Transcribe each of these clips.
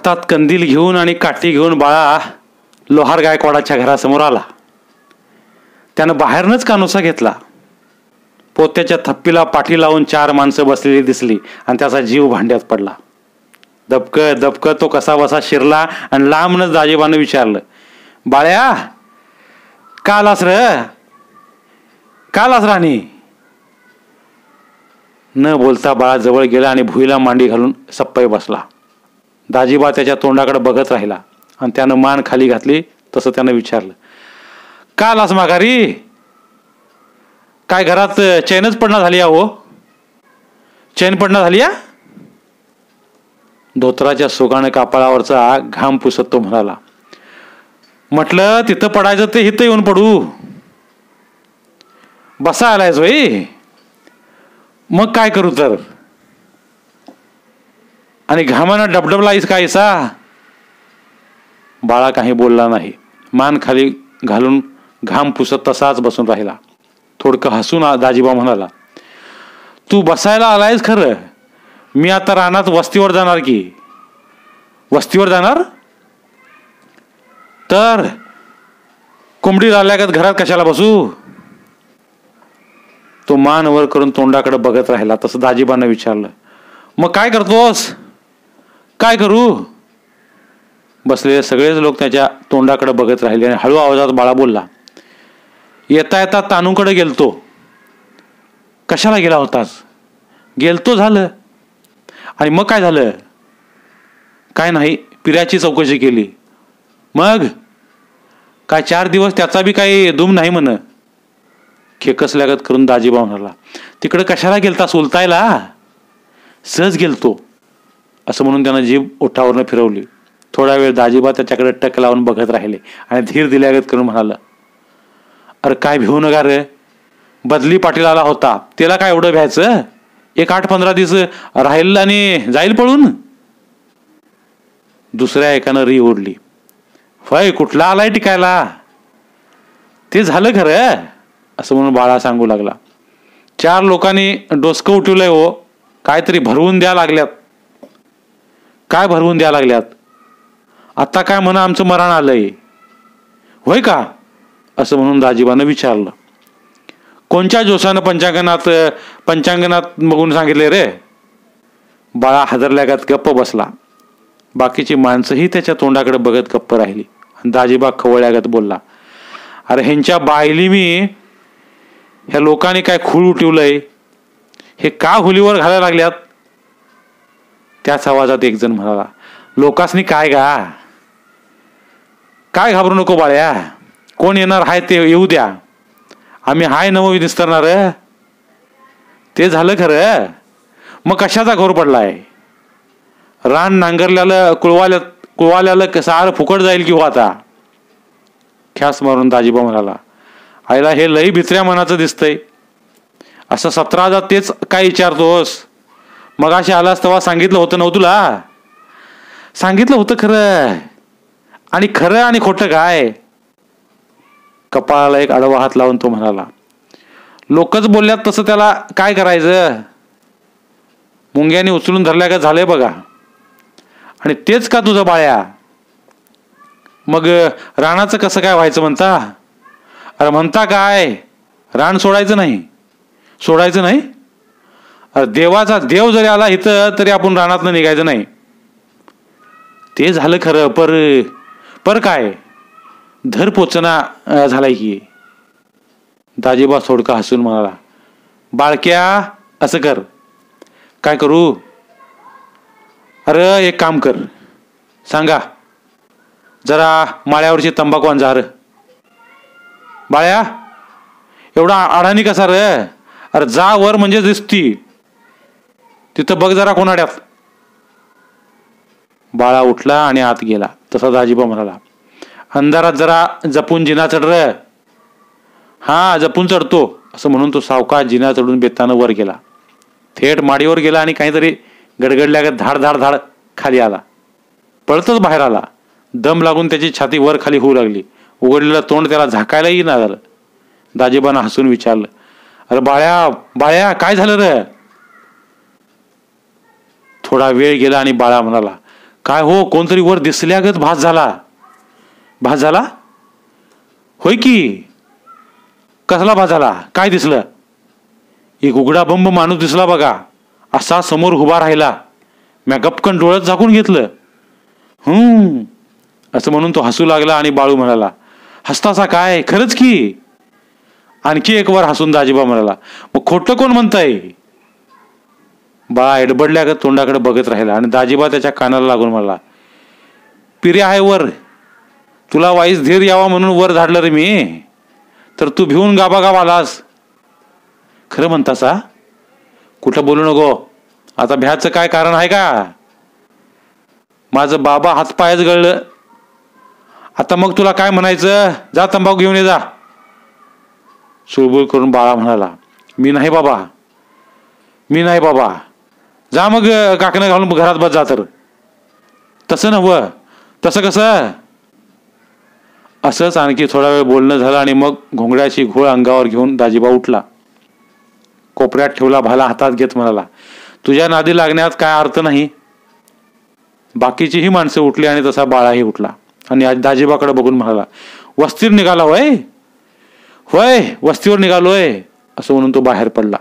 हातात कंदील घेऊन आणि काठी घेऊन बाळा लोहार गायकवाडाच्या घरासमोर आला. त्यानं बाहेरनंच कानोसा घेतला. पोत्याच्या थप्पीला पाठी लावून चार माणसं बसलेली दिसली आणि त्याचा जीव भांड्यात पडला. दबक दबक तो कसा बसा शिरला आणि लांबनच दाजीबानं विचारलं बाळ्या का आलास र? का आलास राणी? न बोलता बाळा जवळ गेला आणि भुईला मांडी घालून सप्पाई बसला. दाजीबा त्याच्या तोंडाकडे बघत राहिला आणि त्यानं मान खाली घातली तसं त्यानं विचारलं का आलास माघारी? काय घरात चैनच पडणार झाली हो? चैन पडणार झाली या धोत्राच्या सुगानं कापाळावरचा घाम पुसत तो म्हणाला म्हटलं तिथं पडायचं ते इथं येऊन पडू. बसा आलायच होई मग काय करू तर? आणि घामानं डबडबलाईस कायसा बाळा काही बोलला नाही. मान खाली घालून घाम पुसत तसाच बसून राहिला. थोडकं हसून दाजीबा म्हणाला तू बसायला आलायस खरं? मी आता रानात वस्तीवर जाणार की. वस्तीवर जाणार? तर कोंबडी राहिल्यागत घरात कशाला बसू? तो मान वर करून तोंडाकडे बघत राहिला. तसं दाजीबानं विचारलं मग काय करतोस? काय करू? बसलेले सगळेच लोक त्याच्या तोंडाकडे बघत राहिले आणि हळू आवाजात बाळा बोलला येता येता तानूकडे गेलतो. कशाला गेला होतास? गेलतो झालं. आणि मग काय झालं? काय नाही पिऱ्याची चौकशी केली. मग? काय चार दिवस त्याचा बी काही दुम नाही म्हण. खेकसल्यागत करून दाजीबा म्हणाला तिकडं कशाला गेलता सोलतायला सहज गेलतो. असं म्हणून त्यानं जीभ ओठावरनं फिरवली. थोडा वेळ दाजीबा त्याच्याकडे टक लावून बघत राहिले आणि धीर दिल्यागत करून म्हणाला अरे काय भिवू नका रे. बदली पाटील आला होता. त्याला काय एवढं भ्यायचं? एक आठ पंधरा दिवस राहील आणि जाईल पळून? दुसऱ्या एकानं री ओढली होय कुठला आलाय टिकायला? ते झालं खरं? असं म्हणून बाळा सांगू लागला चार लोकांनी डोसकं उठवलंय हो. काहीतरी भरवून द्या लागल्यात. काय भरवून द्या लागल्यात? आत्ता काय म्हणा आमचं मरण आलंय? होय का? असं म्हणून दाजीबानं विचारलं. कोणत्या जोशानं पंचांगणात पंचांगणात बघून सांगितले रे? बाळा हादरल्यागत गप्प बसला. बाकीची माणसंही त्याच्या तोंडाकडे बघत गप्प राहिली. आणि दाजीबा खवळल्यागत बोलला अरे ह्यांच्या बायली मी ह्या लोकांनी काय खूळ उठवलंय? हे का हुलीवर घालायला लागल्यात? त्याच आवाजात एक जण म्हणाला लोकासनी काय गा? काय घाबरू नको बाळ्या? कोण येणार हाय ते येऊ द्या. आम्ही हाय नवं निस्तरणार ते झालं खरं? मग कशाचा घोर पडलाय? रान नांगरल्याला कुळवाल्या कुळवाल्याला सार फुकट जाईल किंवा हो आता? ख्यास मारून दाजीबा म्हणाला आईला हे लई भित्र्या मनाचं दिसतंय. असं सतरा हजार तेच काय विचारतोस? मग अशी आलास तेव्हा सांगितलं होतं नव्ह तुला? सांगितलं होतं खरं. आणि खरं आणि खोटं काय? कपाळाला एक आडवा हात लावून तो म्हणाला लोकच बोलल्यात तसं त्याला काय करायचं? मुंग्याने उचलून धरल्या का झालंय बघा. आणि तेच का तुझं बाळ्या मग रानाचं कसं काय व्हायचं म्हणता? अरे म्हणता काय? रान सोडायचं नाही. सोडायचं नाही? देवाचा देव जरी आला इथं तरी आपण रानात निघायचं नाही. ते झालं खरं पर पर काय? धर पोचना झालाय की. दाजीबा सोडका हसून म्हणाला बाळक्या असं कर. काय करू? अरे एक काम कर. सांगा. जरा माळ्यावरची तंबाखू आण जा बाळ्या एवढा अडाणी कसा रे? अरे जा वर म्हणजे दिसती. तिथं बघ जरा कोणाड्यात बाळा उठला आणि आत गेला. तसा दाजीबा म्हणाला अंधारात जरा जपून जिना चढ र. हा जपून चढतो. असं म्हणून तो सावकाश जिना चढून बेतानं वर गेला. थेट माडीवर गेला आणि काहीतरी गडगडल्यागत धाड धाड धाड खाली आला. पळतच बाहेर आला. दम लागून त्याची छाती वर खाली होऊ लागली. उघडलेलं तोंड त्याला झाकायलाही ना झालं दाजीबानं हसून विचारलं अरे बाळ्या बाळ्या काय झालं रे? थोडा वेळ गेला आणि बाळा म्हणाला काय हो कोणतरी वर दिसल्यागत भास झाला. भास झाला? होय की. कसला भास झाला? काय दिसलं? एक उघडा बंब माणूस दिसला बघा असा समोर उभा राहिला. म्या गपकन डोळ्यात झाकून घेतलं. हम्म. असं म्हणून तो हसू लागला आणि बाळू म्हणाला हसतासा काय? खरंच की. आणखी एक वर हसून दाजीबा म्हणाला मग खोटं कोण म्हणताय? बाळा एडबडल्या का तोंडाकडे बघत राहिला आणि दाजीबा त्याच्या कानाला लागून म्हणला पिरे आहे वर तुला वाईस धीर यावा म्हणून वर धाडलं रे मी. तर तू भिवून गाबागाब आलास. खरं म्हणतास? हा कुठं बोलू नको. आता भ्याचं काय कारण आहे का? माझं बाबा हातपायच गळलं. आता मग तुला काय म्हणायचं? जा तंबाखू घेऊन ये जा. सुळबुळ करून बाळा म्हणाला मी नाही बाबा. मी नाही बाबा. जा मग काकणं घालून घरात बस जा तर. तसं नव्ह. तसं कसं? असंच आणखी थोडा वेळ बोलणं झालं आणि मग घोंगड्याची घोळ अंगावर घेऊन दाजीबा उठला. कोपऱ्यात ठेवला भाला हातात घेत म्हणाला तुझ्या नादी लागण्यात काय अर्थ नाही? बाकीचीही माणसं उठली आणि तसा बाळाही उठला. आणि आज दाजीबाकडे बघून म्हणाला वस्तीवर निघाला होय? होय वस्तीवर निघालोय असं म्हणून तो बाहेर पडला.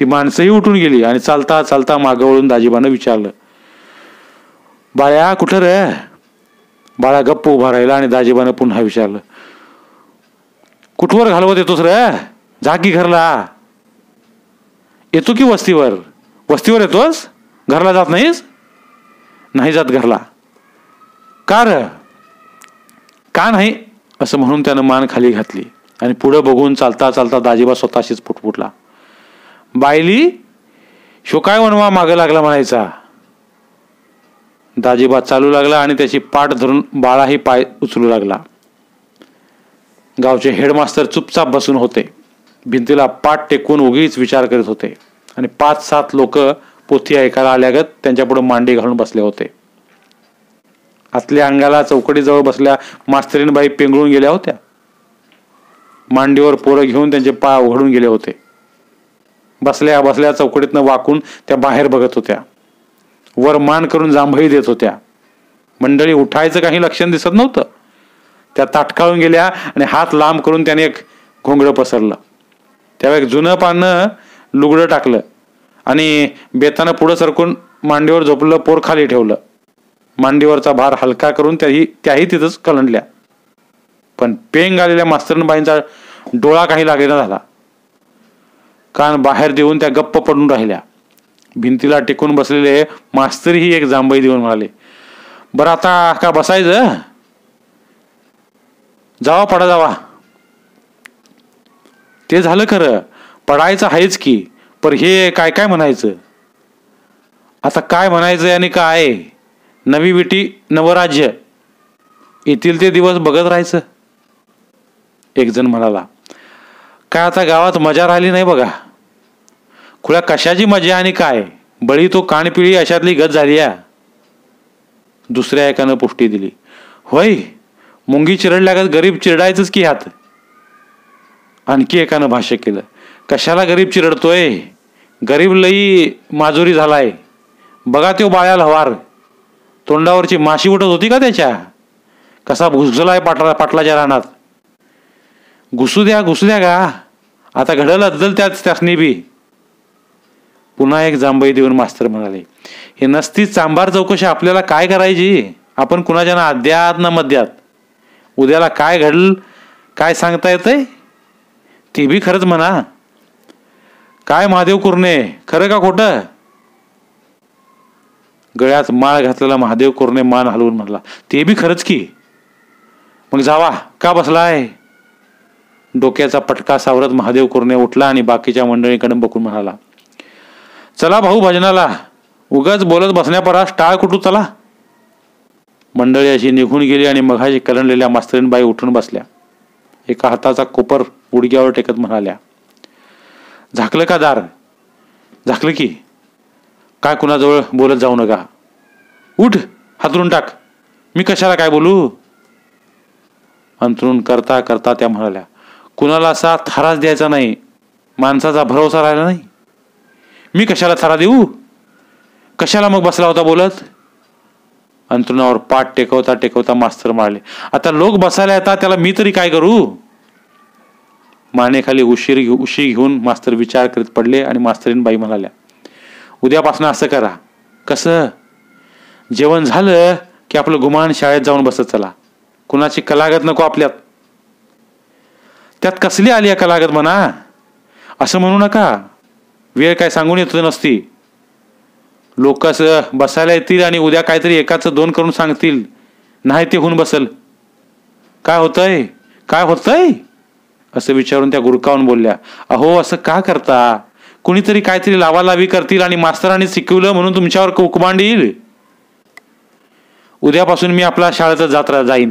ती माणसंही उठून गेली आणि चालता चालता मागं वळून दाजीबानं विचारलं बाळ्या कुठं रे? बाळा गप्प उभा राहिला आणि दाजीबानं पुन्हा विचारलं कुठवर घालवत येतोस रे? झाकी घरला. येतो की वस्तीवर? वस्तीवर येतोस? घरला जात नाहीस? नाही जात घरला. का र? का नाही? असं म्हणून त्यानं मान खाली घातली आणि पुढं बघून चालता चालता दाजीबा स्वतःशीच फुटफुटला बायली शो काय वनवा मागं लागला म्हणायचा? दाजीबा चालू लागला आणि त्याची पाठ धरून बाळाही पाय उचलू लागला. गावचे हेडमास्तर चुपचाप बसून होते. भिंतीला पाठ टेकून उगीच विचार करीत होते. आणि पाच सात लोक पोथी ऐकायला आल्यागत त्यांच्यापुढे मांडी घालून बसले होते. आतल्या अंगाला चौकडीजवळ बसल्या मास्तरीनबाई पेंगळून गेल्या होत्या. मांडीवर पोरं घेऊन त्यांचे पाय उघडून गेले होते. बसल्या बसल्या चौकडीतनं वाकून त्या बाहेर बघत होत्या. वर मान करून जांभई देत होत्या. मंडळी उठायचं काही लक्षण दिसत नव्हतं. त्या ताटकाळून गेल्या आणि हात लांब करून त्याने एक घोंगडं पसरलं. त्यावेळी एक जुनं पानं लुगडं टाकलं आणि बेतानं पुढं सरकून मांडीवर झोपलं पोर खाली ठेवलं. मांडीवरचा भार हलका करून त्याही त्याही तिथंच कलंडल्या. पण पेंग आलेल्या मास्तरबाईंचा डोळा काही लागेना झाला. कान बाहेर देऊन त्या गप्प पडून राहिल्या. भिंतीला टिकून बसलेले मास्तरही एक जांभई देऊन म्हणाले बरं आता का बसायचं? जावा पडा जावा. ते झालं खरं. पडायचं आहेच की पर हे काय काय म्हणायचं? आता काय म्हणायचं आणि काय? नवी विटी नवराज्य. येतील ते दिवस बघत राहायचं. एक जण म्हणाला काय आता गावात मजा राहिली नाही बघा. खुळ्या कशाची मजा आणि काय? बळी तो कानपिळी अशातली गत झाली या दुसऱ्या एकानं पुष्टी दिली. होय मुंगी चिरडल्यागत गरीब चिरडायचंच की ह्यात? आणखी एकानं भाष्य केलं. कशाला गरीब चिरडतोय? गरीब लई माजुरी झालाय. बघा तो बाळ्या हवार. तोंडावरची माशी उठत होती का त्याच्या? कसा घुसलाय पाटला पाटलाच्या रानात? घुसू द्या घुसू द्या का आता घडल अद्दल त्याच त्यासनी बी. पुन्हा एक जांभई देऊन मास्तर म्हणाले हे नसती चांभार चौकशी आपल्याला काय करायची? आपण कुणाच्या ना अद्यात ना मध्यात उद्याला काय घडल काय सांगता येतंय? ते बी खरंच म्हणा. काय महादेव कुरणे खरं का खोटं? गळ्यात माळ घातलेला महादेव कुरणे मान हलवून म्हणला ते बी खरंच की. मग जावा का बसलाय? डोक्याचा पटका सावरत महादेव कुरणे उठला आणि बाकीच्या मंडळीकडे बघून म्हणाला चला भाऊ भजनाला. उगाच बोलत बसण्यापरास टाळ कुठू चला. मंडळी अशी निघून गेली आणि मघाशी कलंडलेल्या मास्तरीनबाई उठून बसल्या. एका हाताचा कोपर उडक्यावर टेकत म्हणाल्या झाकलं का दार? झाकलं की? काय कुणाजवळ बोलत जाऊ नका. उठ हातरून टाक. मी कशाला काय बोलू? अंतरून करता करता त्या म्हणाल्या कुणाला असा थारास द्यायचा नाही. माणसाचा भरोसा राहिला नाही. मी कशाला थरा देऊ? कशाला मग बसला होता बोलत? अंतरुणावर पाठ टेकवता टेकवता मास्तर मारले आता लोक बसायला येतात त्याला मी तरी काय करू? मानेखाली उशीर घेऊ उशी घेऊन मास्तर विचार करीत पडले आणि मास्तरीन बाई म्हणाल्या उद्यापासून असं करा. कसं? जेवण झालं की आपलं गुमान शाळेत जाऊन बसत चला. कुणाची कलागत नको आपल्यात. त्यात कसली आली आहे कलागत म्हणा? असं म्हणू नका. वेळ काय सांगून येत नसती. लोक असं बसायला येतील आणि उद्या काहीतरी एकाचं दोन करून सांगतील. नाही ते होऊन बसल. काय होतंय? काय होतंय? असं विचारून त्या गुरकावून बोलल्या. अहो असं का करता? कुणीतरी काहीतरी लावालावी करतील आणि मास्तरांनी शिकवलं म्हणून तुमच्यावर कुकमांड येईल. उद्यापासून मी आपला शाळेत जात्रा जाईन.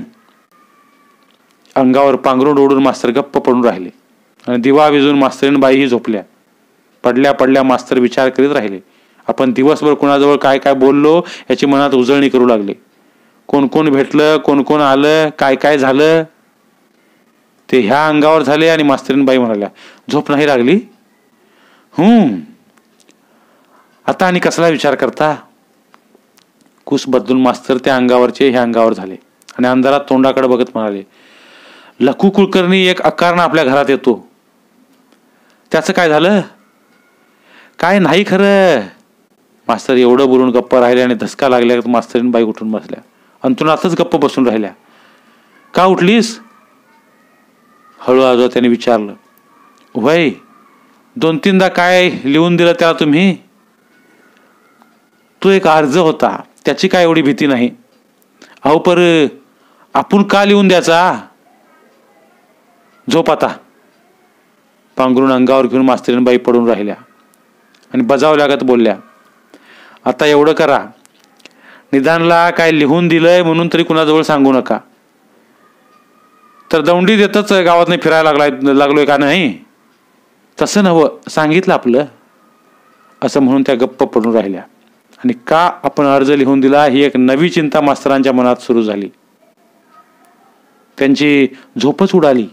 अंगावर पांघरून ओढून मास्तर गप्प पडून राहिले. आणि दिवा विजून मास्तरीन बाईही झोपल्या. पडल्या पडल्या मास्तर विचार करीत राहिले. आपण दिवसभर कुणाजवळ काय काय बोललो याची मनात उजळणी करू लागले. कोण कोण भेटलं कोण कोण आलं काय काय झालं? ते ह्या अंगावर झाले आणि मास्तरीनबाई म्हणाल्या झोप नाही लागली? हम्म. आता आणि कसला विचार करता? कुस बदलून मास्तर त्या अंगावरचे ह्या अंगावर झाले आणि अंधारात तोंडाकडे बघत म्हणाले लखू कुलकर्णी एक अकारण आपल्या घरात येतो. त्याचं काय झालं? काय नाही खरं. मास्तर एवढं बोलून गप्प राहिले आणि धसका लागल्या मास्तरीन बाई उठून बसल्या. अंतुनातच गप्प बसून राहिल्या. का उठलीस? हळू आजो त्याने विचारलं. वय दोन तीनदा काय लिहून दिलं त्याला तुम्ही? तो एक अर्ज होता. त्याची काय एवढी भीती नाही. अहो पर आपण का लिहून द्याचा झोप आता. पांघरून अंगावर घेऊन मास्तरीनबाई पडून राहिल्या. आणि बजाव लागत बोलल्या आता एवढं करा. निदानला काय लिहून दिलंय म्हणून तरी कुणाजवळ सांगू नका. तर दौंडी देतच गावात फिरायला लागलाय लागलोय का नाही? तसं नवं सांगितलं आपलं. असं म्हणून त्या गप्प पडून राहिल्या. आणि का आपण अर्ज लिहून दिला ही एक नवी चिंता मास्तरांच्या मनात सुरू झाली. त्यांची झोपच उडाली.